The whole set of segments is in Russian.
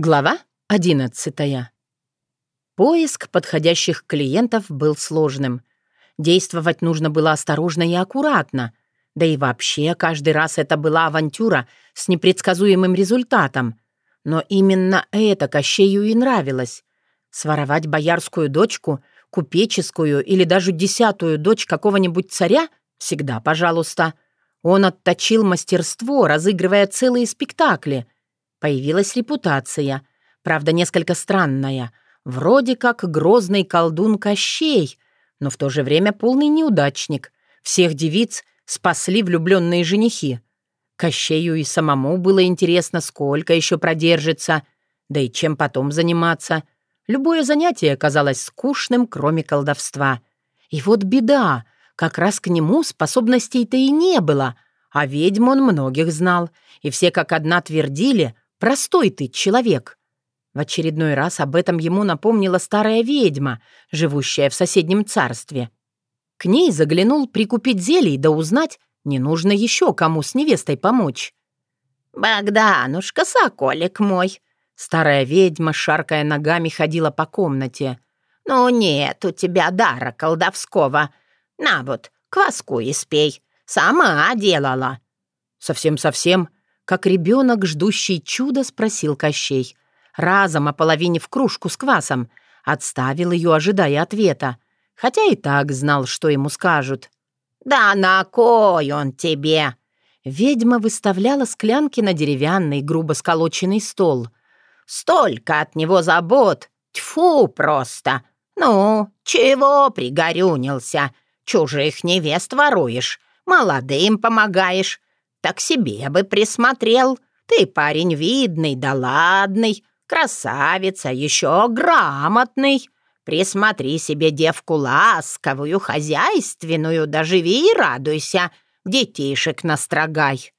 Глава одиннадцатая. Поиск подходящих клиентов был сложным. Действовать нужно было осторожно и аккуратно. Да и вообще, каждый раз это была авантюра с непредсказуемым результатом. Но именно это Кощею и нравилось. Своровать боярскую дочку, купеческую или даже десятую дочь какого-нибудь царя — всегда пожалуйста. Он отточил мастерство, разыгрывая целые спектакли — Появилась репутация, правда, несколько странная. Вроде как грозный колдун Кощей, но в то же время полный неудачник. Всех девиц спасли влюбленные женихи. Кощею и самому было интересно, сколько еще продержится, да и чем потом заниматься. Любое занятие казалось скучным, кроме колдовства. И вот беда, как раз к нему способностей-то и не было, а ведьм он многих знал, и все как одна твердили — Простой ты человек». В очередной раз об этом ему напомнила старая ведьма, живущая в соседнем царстве. К ней заглянул прикупить зелий да узнать, не нужно еще кому с невестой помочь. «Богданушка, соколик мой!» Старая ведьма, шаркая ногами, ходила по комнате. «Ну нет у тебя дара колдовского. На вот, кваску испей. Сама делала». «Совсем-совсем», как ребенок, ждущий чуда, спросил Кощей. Разом ополовинив кружку с квасом, отставил ее, ожидая ответа. Хотя и так знал, что ему скажут. «Да на кой он тебе?» Ведьма выставляла склянки на деревянный, грубо сколоченный стол. «Столько от него забот! Тьфу просто! Ну, чего пригорюнился? Чужих невест воруешь, молодым помогаешь, так себе бы присмотрел. Ты парень видный, да ладный, красавица, еще грамотный. Присмотри себе девку ласковую, хозяйственную, да живи и радуйся, детишек настрогай».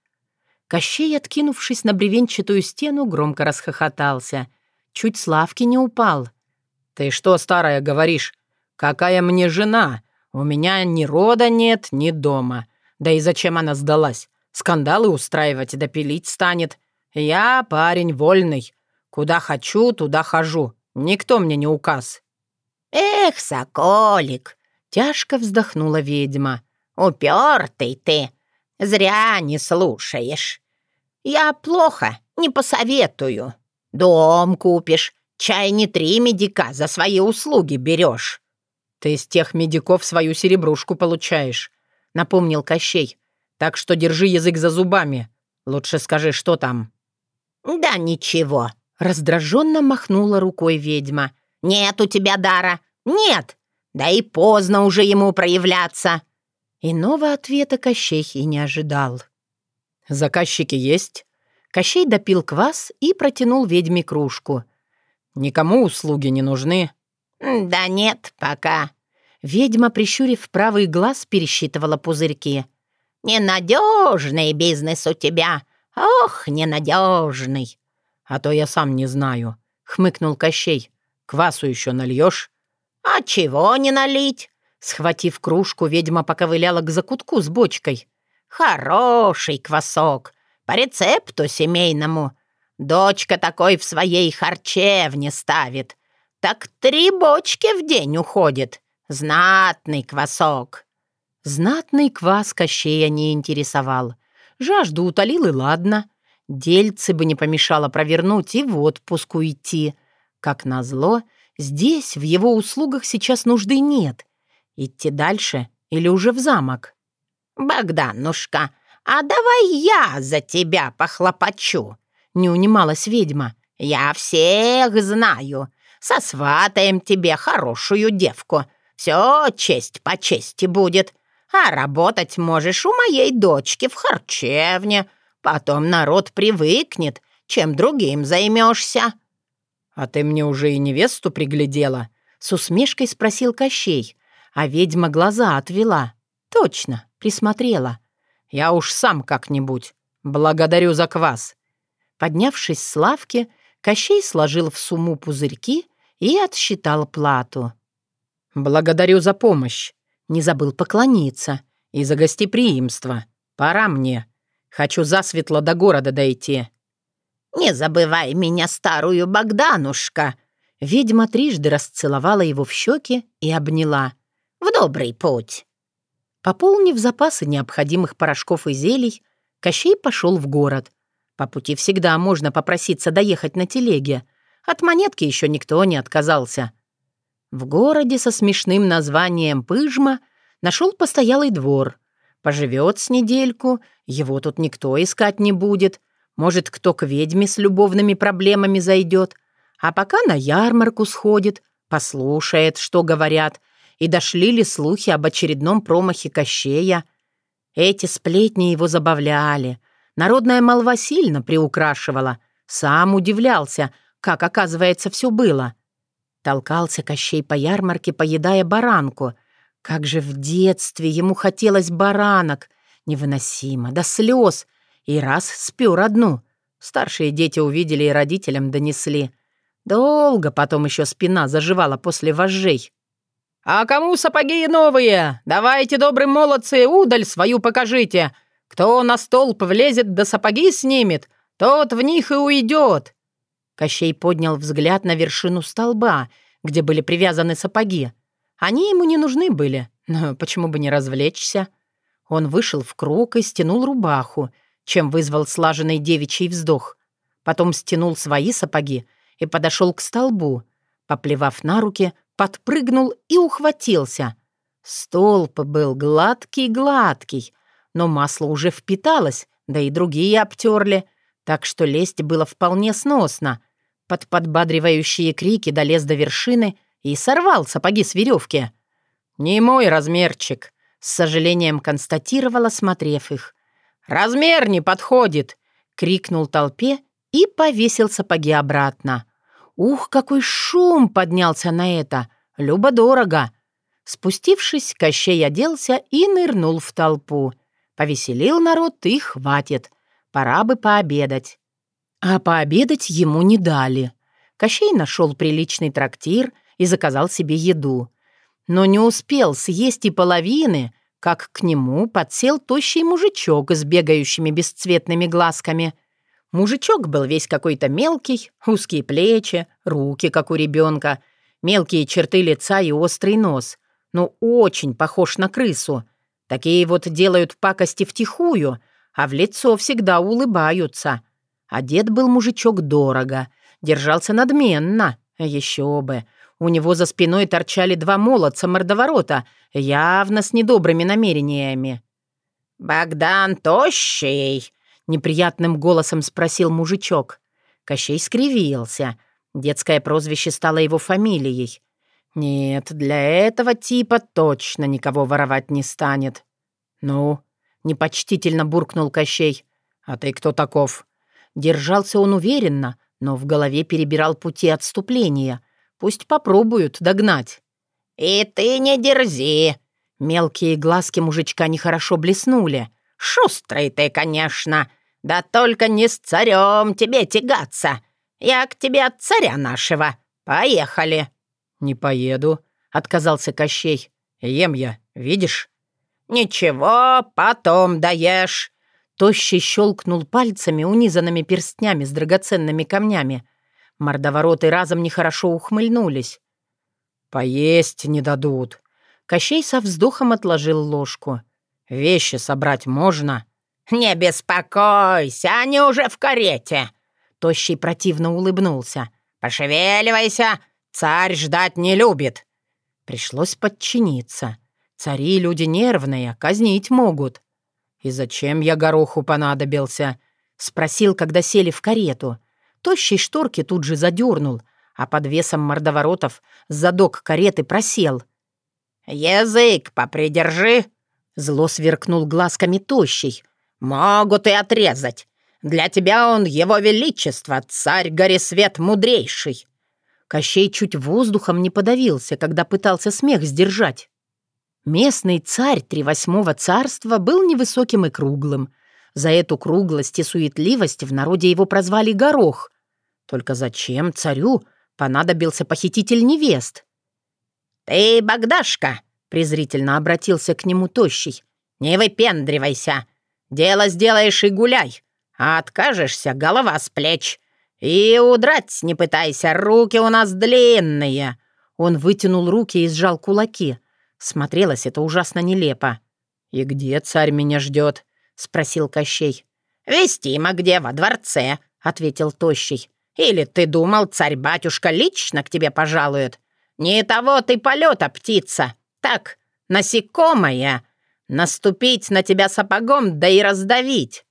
Кощей, откинувшись на бревенчатую стену, громко расхохотался. Чуть Славки не упал. «Ты что, старая, говоришь? Какая мне жена? У меня ни рода нет, ни дома. Да и зачем она сдалась? Скандалы устраивать да пилить станет. Я парень вольный. Куда хочу, туда хожу. Никто мне не указ». «Эх, соколик!» — тяжко вздохнула ведьма. «Упертый ты! Зря не слушаешь. Я плохо, не посоветую. Дом купишь, чай не три медика за свои услуги берешь». «Ты из тех медиков свою серебрушку получаешь», — напомнил Кощей. Так что держи язык за зубами. Лучше скажи, что там». «Да ничего», — раздраженно махнула рукой ведьма. «Нет у тебя дара. Нет. Да и поздно уже ему проявляться». Иного ответа Кощей и не ожидал. «Заказчики есть?» Кощей допил квас и протянул ведьме кружку. «Никому услуги не нужны?» «Да нет, пока». Ведьма, прищурив правый глаз, пересчитывала пузырьки. Ненадежный бизнес у тебя. Ох, ненадежный. А то я сам не знаю, хмыкнул Кощей. Квасу еще нальешь? А чего не налить? Схватив кружку, ведьма поковыляла к закутку с бочкой. Хороший квасок. По рецепту семейному. Дочка такой в своей харчевне ставит. Так три бочки в день уходит. Знатный квасок. Знатный квас Кощея не интересовал. Жажду утолил и ладно. Дельцы бы не помешало провернуть и в отпуск уйти. Как назло, здесь в его услугах сейчас нужды нет. Идти дальше или уже в замок? «Богданушка, а давай я за тебя похлопочу!» Не унималась ведьма. «Я всех знаю. Сосватаем тебе хорошую девку. Все честь по чести будет. А работать можешь у моей дочки в харчевне. Потом народ привыкнет, чем другим займешься». «А ты мне уже и невесту приглядела?» С усмешкой спросил Кощей, а ведьма глаза отвела. «Точно, присмотрела. Я уж сам как-нибудь. Благодарю за квас». Поднявшись с лавки, Кощей сложил в сумму пузырьки и отсчитал плату. «Благодарю за помощь. Не забыл поклониться. И за гостеприимство. Пора мне. Хочу засветло до города дойти». Не забывай меня, старую Богданушка!» Ведьма трижды расцеловала его в щеки и обняла. «В добрый путь!» Пополнив запасы необходимых порошков и зелий, Кощей пошел в город. По пути всегда можно попроситься доехать на телеге. От монетки еще никто не отказался. В городе со смешным названием Пыжма нашел постоялый двор. Поживет с недельку, его тут никто искать не будет. Может, кто к ведьме с любовными проблемами зайдет. А пока на ярмарку сходит, послушает, что говорят, и дошли ли слухи об очередном промахе Кощея. Эти сплетни его забавляли. Народная молва сильно приукрашивала. Сам удивлялся, как, оказывается, все было. Толкался Кощей по ярмарке, поедая баранку. Как же в детстве ему хотелось баранок. Невыносимо, до слез. И раз спер одну. Старшие дети увидели и родителям донесли. Долго потом еще спина заживала после вожжей. «А кому сапоги новые? Давайте, добрые молодцы, удаль свою покажите. Кто на столб влезет да сапоги снимет, тот в них и уйдет». Кощей поднял взгляд на вершину столба, где были привязаны сапоги. Они ему не нужны были, но почему бы не развлечься? Он вышел в круг и стянул рубаху, чем вызвал слаженный девичий вздох. Потом стянул свои сапоги и подошел к столбу. Поплевав на руки, подпрыгнул и ухватился. Столб был гладкий-гладкий, но масло уже впиталось, да и другие обтерли, так что лезть было вполне сносно. Под подбадривающие крики долез до вершины и сорвал сапоги с веревки. «Не мой размерчик», — с сожалением констатировала, смотрев их. «Размер не подходит!» — крикнул толпе и повесил сапоги обратно. Ух, какой шум поднялся на это! Любо-дорого! Спустившись, Кощей оделся и нырнул в толпу. Повеселил народ и хватит. Пора бы пообедать. А пообедать ему не дали. Кощей нашел приличный трактир и заказал себе еду. Но не успел съесть и половины, как к нему подсел тощий мужичок с бегающими бесцветными глазками — Мужичок был весь какой-то мелкий, узкие плечи, руки, как у ребенка, мелкие черты лица и острый нос. Ну, очень похож на крысу. Такие вот делают пакости втихую, а в лицо всегда улыбаются. Одет был мужичок дорого, держался надменно, еще бы. У него за спиной торчали два молодца мордоворота, явно с недобрыми намерениями. «Богдан тощий!» Неприятным голосом спросил мужичок. Кощей скривился. Детское прозвище стало его фамилией. Нет, для этого типа точно никого воровать не станет. «Ну?» — непочтительно буркнул Кощей. «А ты кто таков?» Держался он уверенно, но в голове перебирал пути отступления. Пусть попробуют догнать. «И ты не дерзи!» Мелкие глазки мужичка нехорошо блеснули. «Шустрый ты, конечно! Да только не с царем тебе тягаться. Я к тебе от царя нашего. Поехали». «Не поеду», — отказался Кощей. «Ем я, видишь?» «Ничего, потом доешь». Тощий щелкнул пальцами, унизанными перстнями с драгоценными камнями. Мордовороты разом нехорошо ухмыльнулись. «Поесть не дадут». Кощей со вздохом отложил ложку. «Вещи собрать можно?» «Не беспокойся, они уже в карете!» Тощий противно улыбнулся. «Пошевеливайся, царь ждать не любит!» Пришлось подчиниться. Цари люди нервные, казнить могут. «И зачем я гороху понадобился?» — спросил, когда сели в карету. Тощий шторки тут же задернул, а под весом мордоворотов задок кареты просел. «Язык попридержи!» Зло сверкнул глазками тощий, «Могут и отрезать. Для тебя он его величество, царь Горисвет мудрейший». Кощей чуть воздухом не подавился, когда пытался смех сдержать. Местный царь Тревосьмого царства был невысоким и круглым. За эту круглость и суетливость в народе его прозвали Горох. Только зачем царю понадобился похититель невест? «Ты, Богдашка!» — презрительно обратился к нему Тощий. «Не выпендривайся! Дело сделаешь и гуляй. откажешься, голова с плеч. И удрать не пытайся, руки у нас длинные». Он вытянул руки и сжал кулаки. Смотрелось это ужасно нелепо. «И где царь меня ждет?» — спросил Кощей. «Вестимо где, во дворце», — ответил Тощий. «Или ты думал, царь-батюшка лично к тебе пожалует? Не того ты полета, птица. Так, насекомая. Наступить на тебя сапогом, да и раздавить».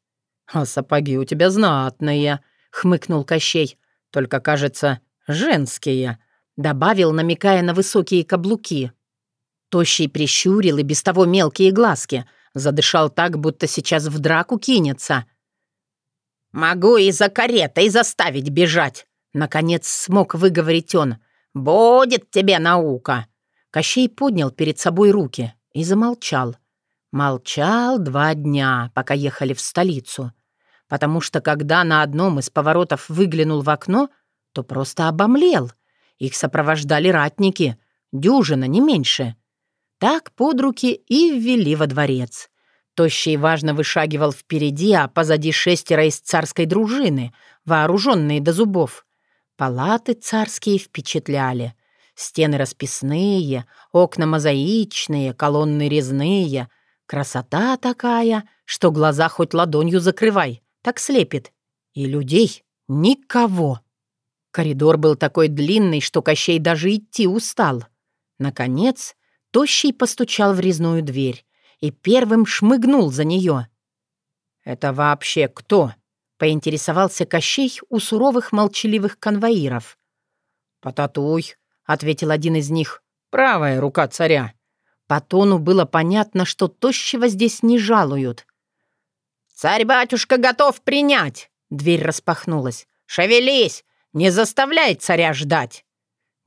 «А сапоги у тебя знатные», — хмыкнул Кощей. «Только, кажется, женские», — добавил, намекая на высокие каблуки. Тощий прищурил и без того мелкие глазки, задышал так, будто сейчас в драку кинется. «Могу и за каретой заставить бежать», — наконец смог выговорить он. «Будет тебе наука». Кощей поднял перед собой руки и замолчал. Молчал два дня, пока ехали в столицу. Потому что когда на одном из поворотов выглянул в окно, то просто обомлел. Их сопровождали ратники, дюжина, не меньше. Так под руки и ввели во дворец. Тощий важно вышагивал впереди, а позади шестеро из царской дружины, вооруженные до зубов. Палаты царские впечатляли. Стены расписные, окна мозаичные, колонны резные. Красота такая, что глаза хоть ладонью закрывай, так слепит. И людей никого. Коридор был такой длинный, что Кощей даже идти устал. Наконец, Тощий постучал в резную дверь и первым шмыгнул за нее. «Это вообще кто?» — поинтересовался Кощей у суровых молчаливых конвоиров. «Потатуй», — ответил один из них, — «правая рука царя». По тону было понятно, что тощего здесь не жалуют. «Царь-батюшка готов принять!» Дверь распахнулась. «Шевелись! Не заставляй царя ждать!»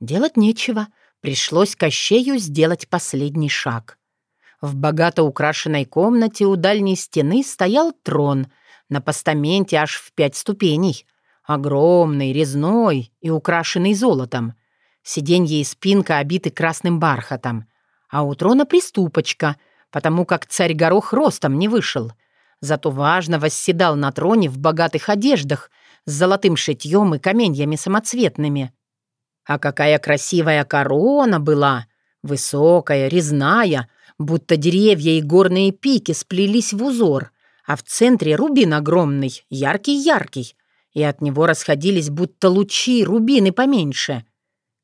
Делать нечего. Пришлось Кощею сделать последний шаг. В богато украшенной комнате у дальней стены стоял трон, на постаменте аж в пять ступеней. Огромный, резной и украшенный золотом. Сиденье и спинка обиты красным бархатом. А у трона приступочка, потому как царь Горох ростом не вышел. Зато важно восседал на троне в богатых одеждах с золотым шитьем и каменьями самоцветными. А какая красивая корона была! Высокая, резная, будто деревья и горные пики сплелись в узор, а в центре рубин огромный, яркий-яркий, и от него расходились будто лучи рубины поменьше.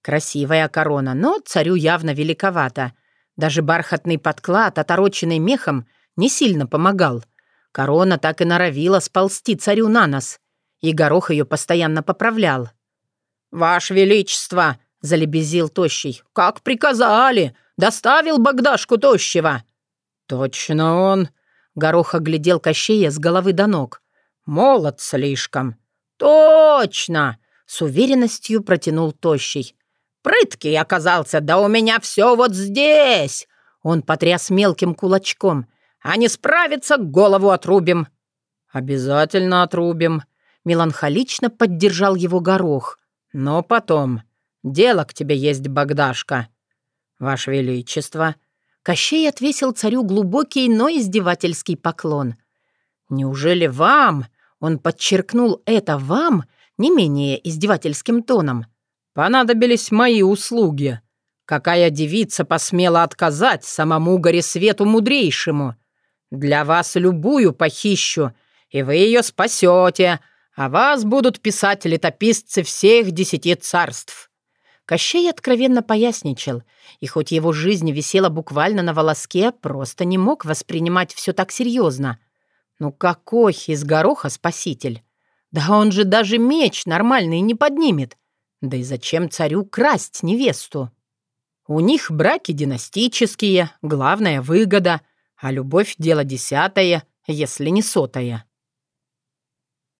Красивая корона, но царю явно великовата. Даже бархатный подклад, отороченный мехом, не сильно помогал. Корона так и норовила сползти царю на нос, и горох ее постоянно поправлял. «Ваше Величество!» — залебезил Тощий. «Как приказали! Доставил Богдашку Тощего!» «Точно он!» — Горох оглядел Кощея с головы до ног. «Молод слишком!» «Точно!» — с уверенностью протянул Тощий. «Прыткий оказался, да у меня все вот здесь!» Он потряс мелким кулачком. «А не справится, голову отрубим!» «Обязательно отрубим!» Меланхолично поддержал его горох. Но потом. Дело к тебе есть, Богдашка. Ваше Величество. Кощей отвесил царю глубокий, но издевательский поклон. Неужели вам, он подчеркнул это вам, не менее издевательским тоном, понадобились мои услуги? Какая девица посмела отказать самому Горесвету мудрейшему? Для вас любую похищу, и вы ее спасете, а вас будут писать летописцы всех десяти царств». Кощей откровенно поясничал, и хоть его жизнь висела буквально на волоске, просто не мог воспринимать все так серьезно. Ну какой из гороха спаситель? Да он же даже меч нормальный не поднимет. Да и зачем царю красть невесту? У них браки династические, главная выгода, а любовь — дело десятое, если не сотое.